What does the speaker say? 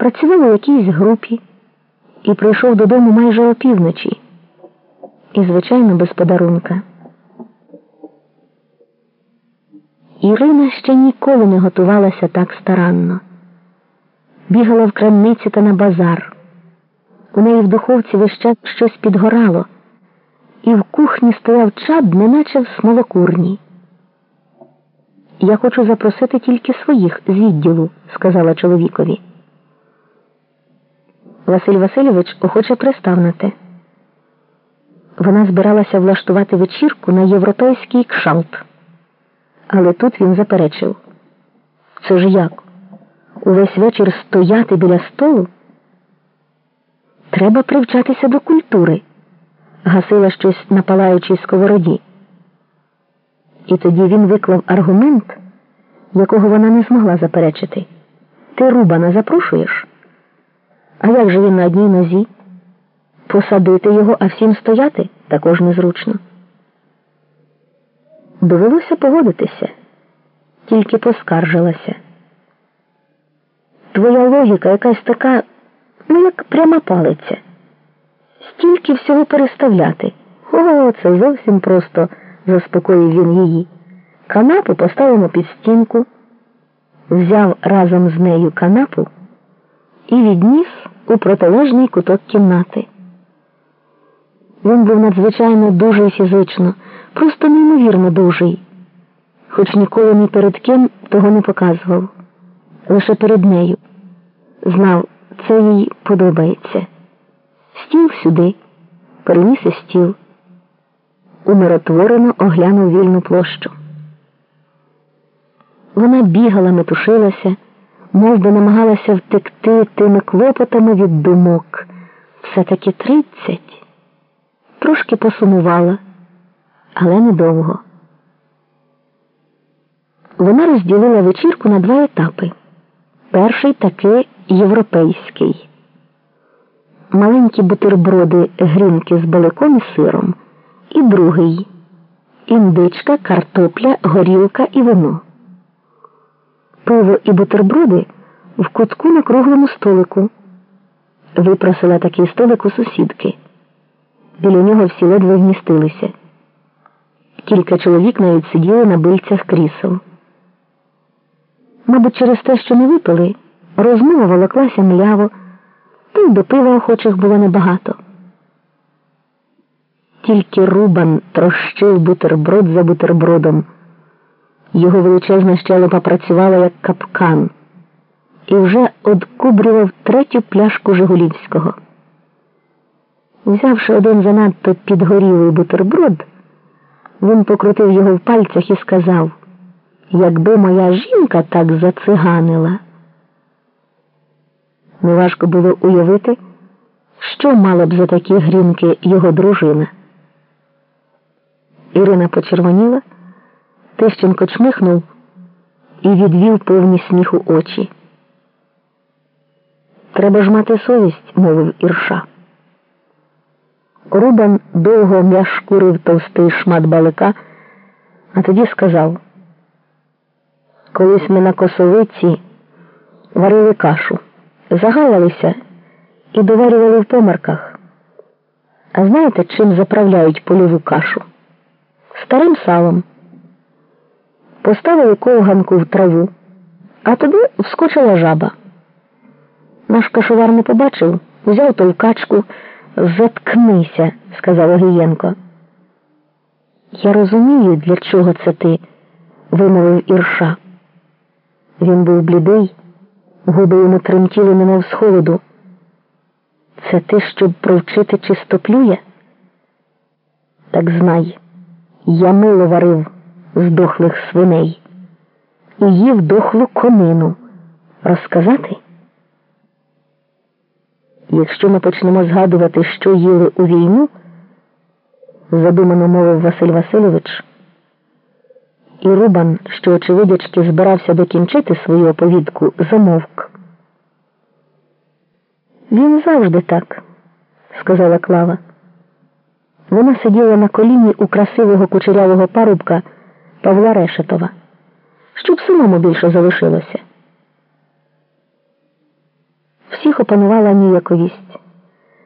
працював у якійсь групі і прийшов додому майже опівночі. І, звичайно, без подарунка. Ірина ще ніколи не готувалася так старанно. Бігала в крамниці та на базар. У неї в духовці весь час щось підгорало, і в кухні стояв чад, неначе в смолокурні. Я хочу запросити тільки своїх з відділу, сказала чоловікові. Василь Васильович охоче пристав на те. Вона збиралася влаштувати вечірку на європейський кшалт. Але тут він заперечив. Це ж як? Увесь вечір стояти біля столу? Треба привчатися до культури, гасила щось на палаючій сковороді. І тоді він виклав аргумент, якого вона не змогла заперечити. Ти Рубана запрошуєш? А як же він на одній нозі? Посадити його, а всім стояти також незручно. Довелося погодитися, тільки поскаржилася. Твоя логіка якась така, ну як пряма палиця. Стільки всього переставляти. О, це зовсім просто, заспокоїв він її. Канапу поставимо під стінку, взяв разом з нею канапу і відніс у протилежний куток кімнати. Він був надзвичайно дужий фізично, просто неймовірно дужий, хоч ніколи ні перед ким того не показував, лише перед нею. Знав, це їй подобається. Стіл сюди, переніс і стіл. Умиротворено оглянув вільну площу. Вона бігала, метушилася, мов би намагалася втекти тими клопотами від думок. Все таки тридцять. Трошки посумувала, але недовго. Вона розділила вечірку на два етапи. Перший таки європейський. Маленькі бутерброди грінки з баликом і сиром. І другий індичка, картопля, горілка і вино. Пиво і бутерброди в кутку на круглому столику. Випросила такий столик у сусідки. Біля нього всі ледве вмістилися. Кілька чоловік навіть сиділи на бильцях крісел. Мабуть, через те, що не випили, розмова волоклася мляво, та й до пива охочих було небагато. Тільки Рубан трощив бутерброд за бутербродом. Його величезна щелепа працювала як капкан і вже откубрював третю пляшку Жигулівського. Взявши один занадто підгорілий бутерброд, він покрутив його в пальцях і сказав, якби моя жінка так зациганила. Неважко було уявити, що мала б за такі грінки його дружина. Ірина почервоніла, Тищенко чмихнув і відвів повні сміху очі. Треба ж мати совість, мовив Ірша. Рубан довго м'яшкурив товстий шмат балика, а тоді сказав, колись ми на косовиці варили кашу, загалялися і доварювали в померках. А знаєте, чим заправляють польову кашу? Старим салом. Поставили ковганку в траву, а туди вскочила жаба. Наш кашовар не побачив, взяв товкачку. Заткнися, сказав Огієнко. Я розумію, для чого це ти, вимовив Ірша. Він був блідий, губи йому тремтіли, немов з холоду. Це ти, щоб провчити чистоплює? Так знай, я мило варив з дохлих свиней і їв дохлу конину. Розказати? Якщо ми почнемо згадувати, що їли у війну, задумано мовив Василь Васильович, і Рубан, що очевидячки збирався докінчити свою оповідку, замовк. Він завжди так, сказала Клава. Вона сиділа на коліні у красивого кучерявого парубка Павла Решетова, щоб самому більше залишилося. Всіх опанувала ніяковість.